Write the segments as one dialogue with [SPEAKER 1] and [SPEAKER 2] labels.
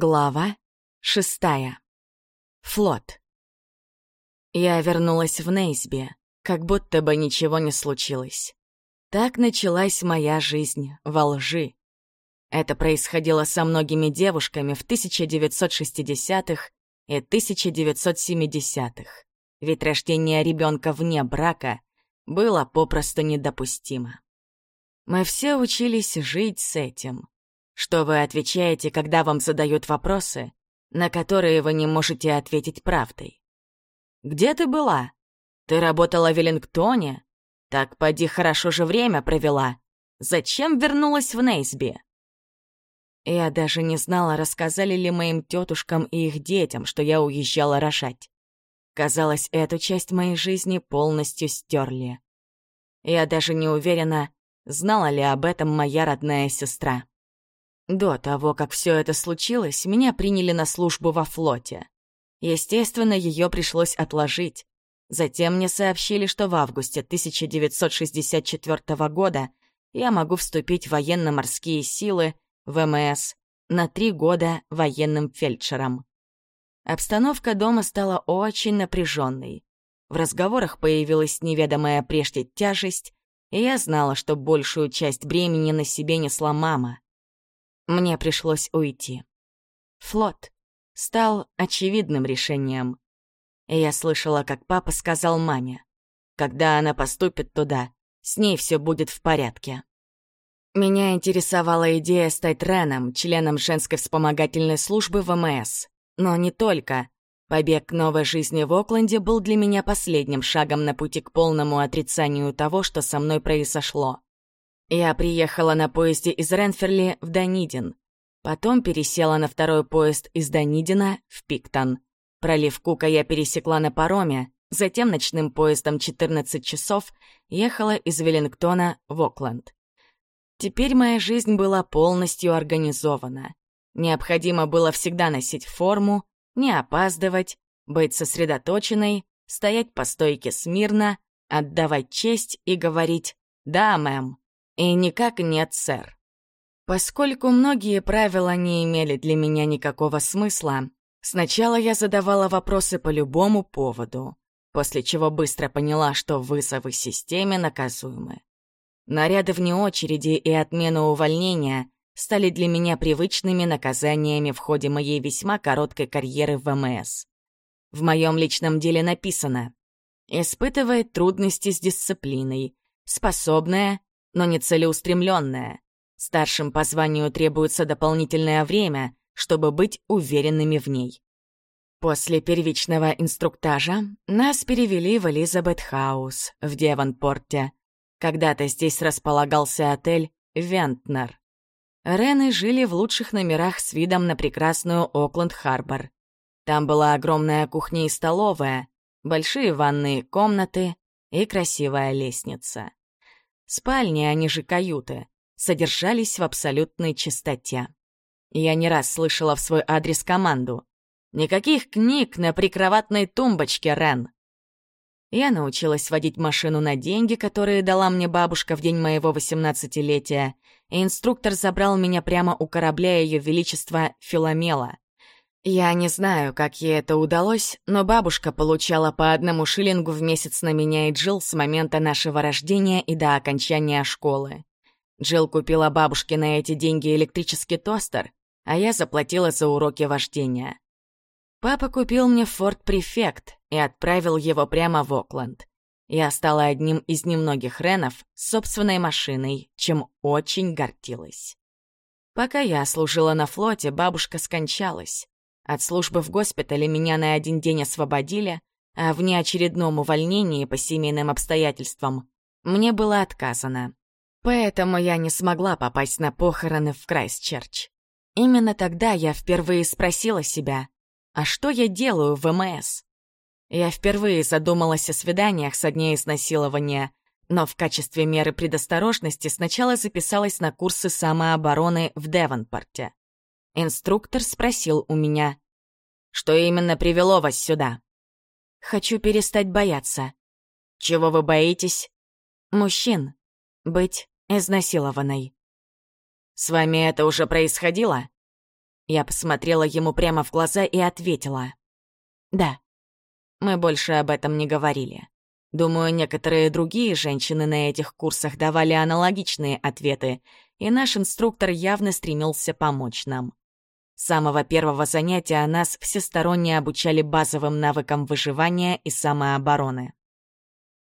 [SPEAKER 1] Глава шестая. Флот. Я вернулась в Нейсби, как будто бы ничего не случилось. Так началась моя жизнь во лжи. Это происходило со многими девушками в 1960-х и 1970-х, ведь рождение ребенка вне брака было попросту недопустимо. Мы все учились жить с этим. Что вы отвечаете, когда вам задают вопросы, на которые вы не можете ответить правдой? «Где ты была? Ты работала в Веллингтоне? Так поди хорошо же время провела. Зачем вернулась в Нейсби?» Я даже не знала, рассказали ли моим тетушкам и их детям, что я уезжала рожать. Казалось, эту часть моей жизни полностью стерли. Я даже не уверена, знала ли об этом моя родная сестра. До того, как все это случилось, меня приняли на службу во флоте. Естественно, ее пришлось отложить. Затем мне сообщили, что в августе 1964 года я могу вступить в военно-морские силы, ВМС, на три года военным фельдшером. Обстановка дома стала очень напряженной. В разговорах появилась неведомая прежде тяжесть, и я знала, что большую часть бремени на себе несла мама. Мне пришлось уйти. Флот стал очевидным решением. И я слышала, как папа сказал маме, когда она поступит туда, с ней все будет в порядке. Меня интересовала идея стать Реном, членом женской вспомогательной службы ВМС. Но не только. Побег новой жизни в Окленде был для меня последним шагом на пути к полному отрицанию того, что со мной произошло. Я приехала на поезде из Ренферли в Данидин. Потом пересела на второй поезд из Данидина в Пиктон. Пролив Кука я пересекла на пароме, затем ночным поездом 14 часов ехала из Веллингтона в Окленд. Теперь моя жизнь была полностью организована. Необходимо было всегда носить форму, не опаздывать, быть сосредоточенной, стоять по стойке смирно, отдавать честь и говорить «Да, мэм», и никак нет, сэр. Поскольку многие правила не имели для меня никакого смысла, сначала я задавала вопросы по любому поводу, после чего быстро поняла, что вызовы системе наказуемы. Наряды вне очереди и отмена увольнения стали для меня привычными наказаниями в ходе моей весьма короткой карьеры в ВМС. В моем личном деле написано «Испытывает трудности с дисциплиной, способная но не целеустремленная. Старшим по званию требуется дополнительное время, чтобы быть уверенными в ней. После первичного инструктажа нас перевели в Элизабет Хаус в Девонпорте. Когда-то здесь располагался отель «Вентнер». Рены жили в лучших номерах с видом на прекрасную Окленд-Харбор. Там была огромная кухня и столовая, большие ванные комнаты и красивая лестница. Спальни, а не же каюты, содержались в абсолютной чистоте. Я не раз слышала в свой адрес команду. «Никаких книг на прикроватной тумбочке, Рен!» Я научилась водить машину на деньги, которые дала мне бабушка в день моего восемнадцатилетия, и инструктор забрал меня прямо у корабля Ее Величества Филомела. Я не знаю, как ей это удалось, но бабушка получала по одному шиллингу в месяц на меня и Джилл с момента нашего рождения и до окончания школы. Джилл купила бабушке на эти деньги электрический тостер, а я заплатила за уроки вождения. Папа купил мне Форд Префект и отправил его прямо в Окленд. Я стала одним из немногих Ренов с собственной машиной, чем очень гордилась. Пока я служила на флоте, бабушка скончалась. От службы в госпитале меня на один день освободили, а в неочередном увольнении по семейным обстоятельствам мне было отказано. Поэтому я не смогла попасть на похороны в Крайстчерч. Именно тогда я впервые спросила себя, а что я делаю в МС? Я впервые задумалась о свиданиях со дня изнасилования, но в качестве меры предосторожности сначала записалась на курсы самообороны в Девонпорте. Инструктор спросил у меня, «Что именно привело вас сюда?» «Хочу перестать бояться». «Чего вы боитесь?» «Мужчин. Быть изнасилованной». «С вами это уже происходило?» Я посмотрела ему прямо в глаза и ответила. «Да». Мы больше об этом не говорили. Думаю, некоторые другие женщины на этих курсах давали аналогичные ответы, и наш инструктор явно стремился помочь нам. С самого первого занятия нас всесторонне обучали базовым навыкам выживания и самообороны.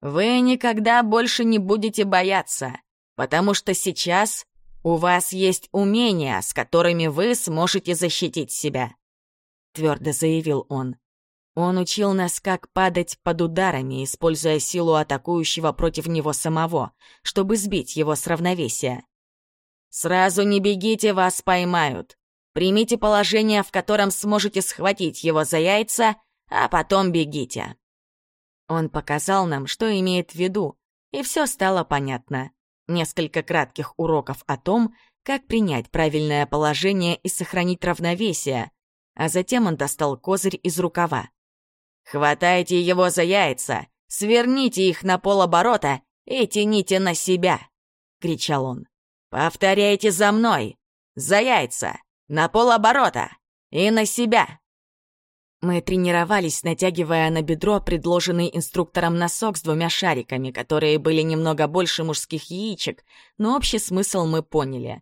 [SPEAKER 1] Вы никогда больше не будете бояться, потому что сейчас у вас есть умения, с которыми вы сможете защитить себя», — твердо заявил он. Он учил нас, как падать под ударами, используя силу атакующего против него самого, чтобы сбить его с равновесия. «Сразу не бегите, вас поймают. Примите положение, в котором сможете схватить его за яйца, а потом бегите». Он показал нам, что имеет в виду, и все стало понятно. Несколько кратких уроков о том, как принять правильное положение и сохранить равновесие, а затем он достал козырь из рукава. «Хватайте его за яйца, сверните их на полоборота и тяните на себя!» — кричал он. «Повторяйте за мной! За яйца! На полоборота! И на себя!» Мы тренировались, натягивая на бедро предложенный инструктором носок с двумя шариками, которые были немного больше мужских яичек, но общий смысл мы поняли.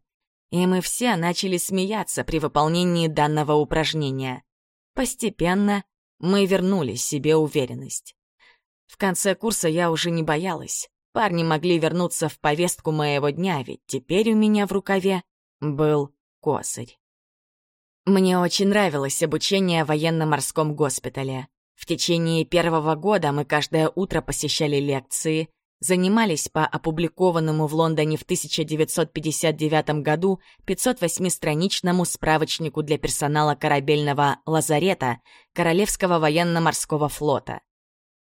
[SPEAKER 1] И мы все начали смеяться при выполнении данного упражнения. Постепенно мы вернули себе уверенность. В конце курса я уже не боялась. Парни могли вернуться в повестку моего дня, ведь теперь у меня в рукаве был косарь. Мне очень нравилось обучение в военно-морском госпитале. В течение первого года мы каждое утро посещали лекции, занимались по опубликованному в Лондоне в 1959 году 508-страничному справочнику для персонала корабельного лазарета Королевского военно-морского флота.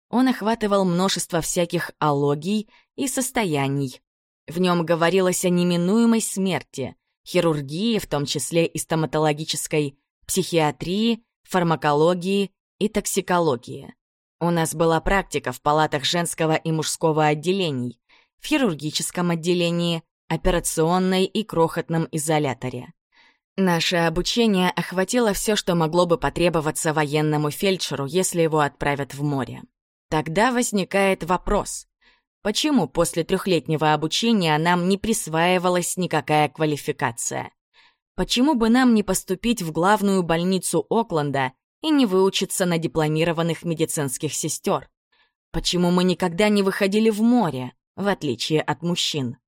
[SPEAKER 1] Он охватывал множество всяких алогий и состояний. В нем говорилось о неминуемой смерти, хирургии, в том числе и стоматологической, психиатрии, фармакологии и токсикологии. У нас была практика в палатах женского и мужского отделений, в хирургическом отделении, операционной и крохотном изоляторе. Наше обучение охватило все, что могло бы потребоваться военному фельдшеру, если его отправят в море. Тогда возникает вопрос, почему после трехлетнего обучения нам не присваивалась никакая квалификация? Почему бы нам не поступить в главную больницу Окленда и не выучиться на дипломированных медицинских сестер? Почему мы никогда не выходили в море, в отличие от мужчин?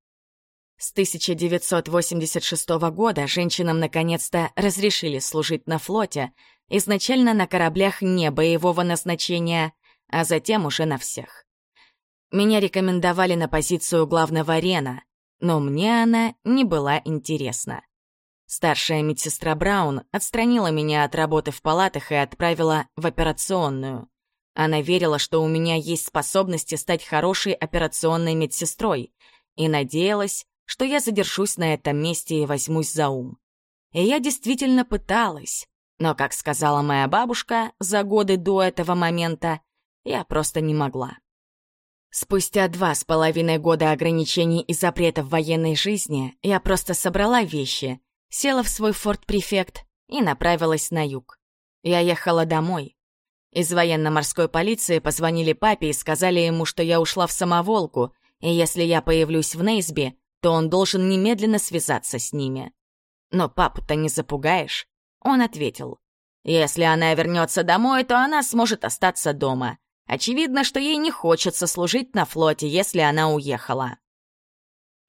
[SPEAKER 1] С 1986 года женщинам наконец-то разрешили служить на флоте, изначально на кораблях не боевого назначения, а затем уже на всех. Меня рекомендовали на позицию главного Рена, но мне она не была интересна. Старшая медсестра Браун отстранила меня от работы в палатах и отправила в операционную. Она верила, что у меня есть способности стать хорошей операционной медсестрой, и надеялась, что я задержусь на этом месте и возьмусь за ум. И я действительно пыталась, но, как сказала моя бабушка за годы до этого момента, я просто не могла. Спустя два с половиной года ограничений и запретов военной жизни я просто собрала вещи села в свой форт-префект и направилась на юг. Я ехала домой. Из военно-морской полиции позвонили папе и сказали ему, что я ушла в самоволку, и если я появлюсь в Нейсби, то он должен немедленно связаться с ними. Но папу-то не запугаешь. Он ответил, если она вернется домой, то она сможет остаться дома. Очевидно, что ей не хочется служить на флоте, если она уехала.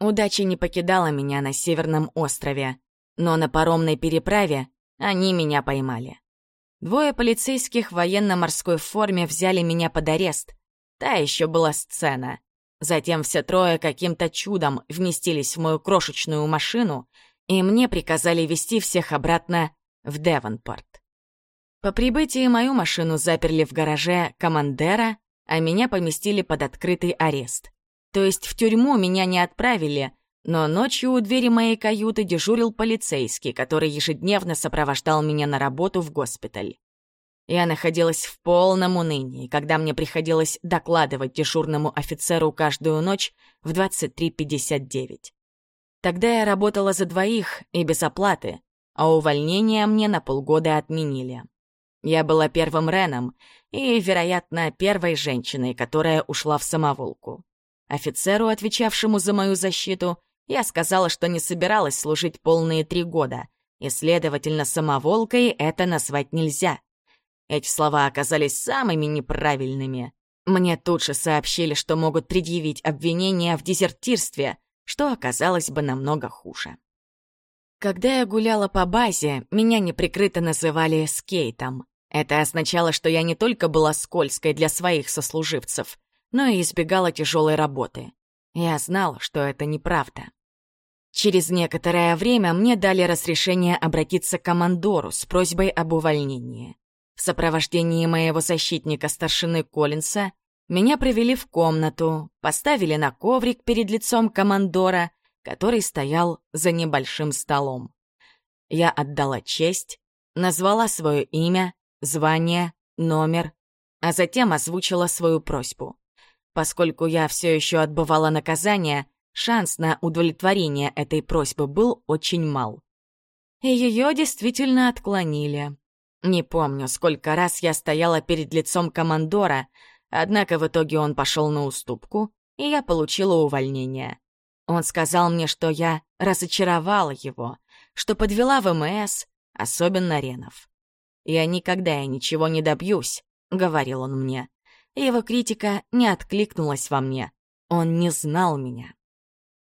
[SPEAKER 1] Удача не покидала меня на Северном острове. Но на паромной переправе они меня поймали. Двое полицейских в военно-морской форме взяли меня под арест. Та еще была сцена. Затем все трое каким-то чудом вместились в мою крошечную машину, и мне приказали вести всех обратно в Девонпорт. По прибытии мою машину заперли в гараже командера, а меня поместили под открытый арест. То есть в тюрьму меня не отправили, но ночью у двери моей каюты дежурил полицейский, который ежедневно сопровождал меня на работу в госпиталь. Я находилась в полном унынии, когда мне приходилось докладывать дежурному офицеру каждую ночь в 23.59. Тогда я работала за двоих и без оплаты, а увольнение мне на полгода отменили. Я была первым Реном и, вероятно, первой женщиной, которая ушла в самоволку. Офицеру, отвечавшему за мою защиту, я сказала, что не собиралась служить полные три года, и, следовательно, самоволкой это назвать нельзя. Эти слова оказались самыми неправильными. Мне тут же сообщили, что могут предъявить обвинение в дезертирстве, что оказалось бы намного хуже. Когда я гуляла по базе, меня неприкрыто называли скейтом. Это означало, что я не только была скользкой для своих сослуживцев, но и избегала тяжелой работы. Я знала, что это неправда. Через некоторое время мне дали разрешение обратиться к командору с просьбой об увольнении. В сопровождении моего защитника старшины Коллинса меня провели в комнату, поставили на коврик перед лицом командора, который стоял за небольшим столом. Я отдала честь, назвала свое имя, звание, номер, а затем озвучила свою просьбу. Поскольку я все еще отбывала наказание, шанс на удовлетворение этой просьбы был очень мал. И ее действительно отклонили. Не помню, сколько раз я стояла перед лицом командора, однако в итоге он пошел на уступку, и я получила увольнение. Он сказал мне, что я разочаровала его, что подвела ВМС, особенно Ренов. «Я никогда и ничего не добьюсь», — говорил он мне. Его критика не откликнулась во мне. Он не знал меня.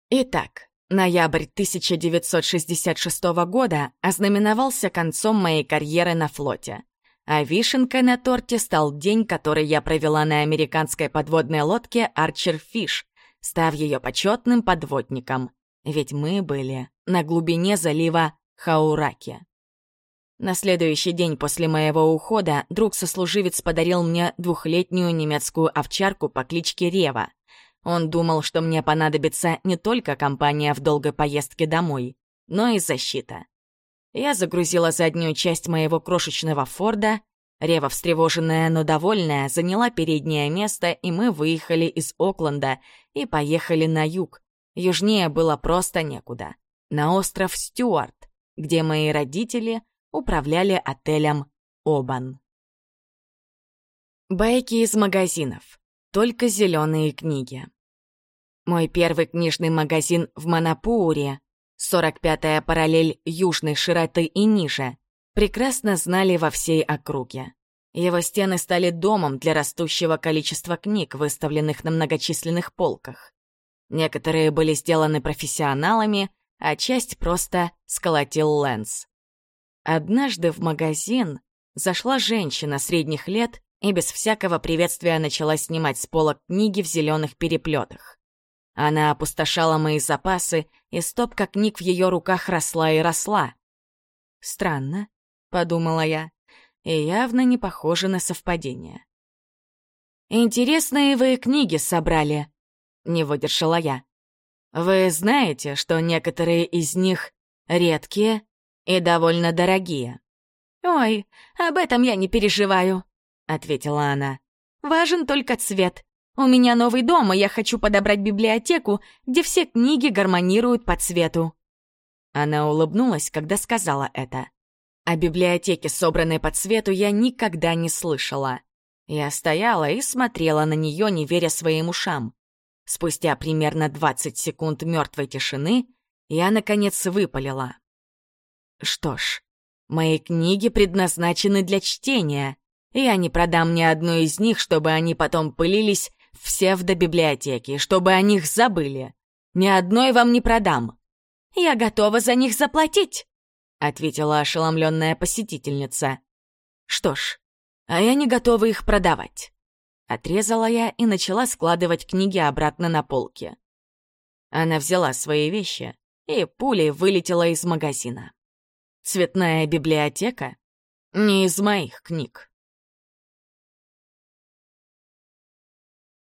[SPEAKER 1] Итак, Ноябрь 1966 года ознаменовался концом моей карьеры на флоте. А вишенкой на торте стал день, который я провела на американской подводной лодке «Арчер Фиш», став ее почетным подводником. Ведь мы были на глубине залива Хаураки. На следующий день после моего ухода друг-сослуживец подарил мне двухлетнюю немецкую овчарку по кличке Рева — он думал, что мне понадобится не только компания в долгой поездке домой, но и защита. Я загрузила заднюю часть моего крошечного Форда, Рева, встревоженная, но довольная, заняла переднее место, и мы выехали из Окленда и поехали на юг. Южнее было просто некуда. На остров Стюарт, где мои родители управляли отелем «Обан». Байки из магазинов. Только зеленые книги. Мой первый книжный магазин в Манапуре, 45-я параллель южной широты и ниже, прекрасно знали во всей округе. Его стены стали домом для растущего количества книг, выставленных на многочисленных полках. Некоторые были сделаны профессионалами, а часть просто сколотил Лэнс. Однажды в магазин зашла женщина средних лет и без всякого приветствия начала снимать с полок книги в зеленых переплетах. Она опустошала мои запасы, и стопка книг в ее руках росла и росла. «Странно», — подумала я, и явно не похоже на совпадение. «Интересные вы книги собрали», — не выдержала я. «Вы знаете, что некоторые из них редкие и довольно дорогие?» «Ой, об этом я не переживаю», ответила она. «Важен только цвет. У меня новый дом, и я хочу подобрать библиотеку, где все книги гармонируют по цвету». Она улыбнулась, когда сказала это. О библиотеке, собранной по цвету, я никогда не слышала. Я стояла и смотрела на нее, не веря своим ушам. Спустя примерно 20 секунд мертвой тишины я, наконец, выпалила. Что ж, мои книги предназначены для чтения. Я не продам ни одну из них, чтобы они потом пылились в псевдобиблиотеке, чтобы о них забыли. Ни одной вам не продам. Я готова за них заплатить, ответила ошеломленная посетительница. Что ж, а я не готова их продавать. Отрезала я и начала складывать книги обратно на полки. Она взяла свои вещи и пулей вылетела из магазина. Цветная библиотека? Не из моих книг.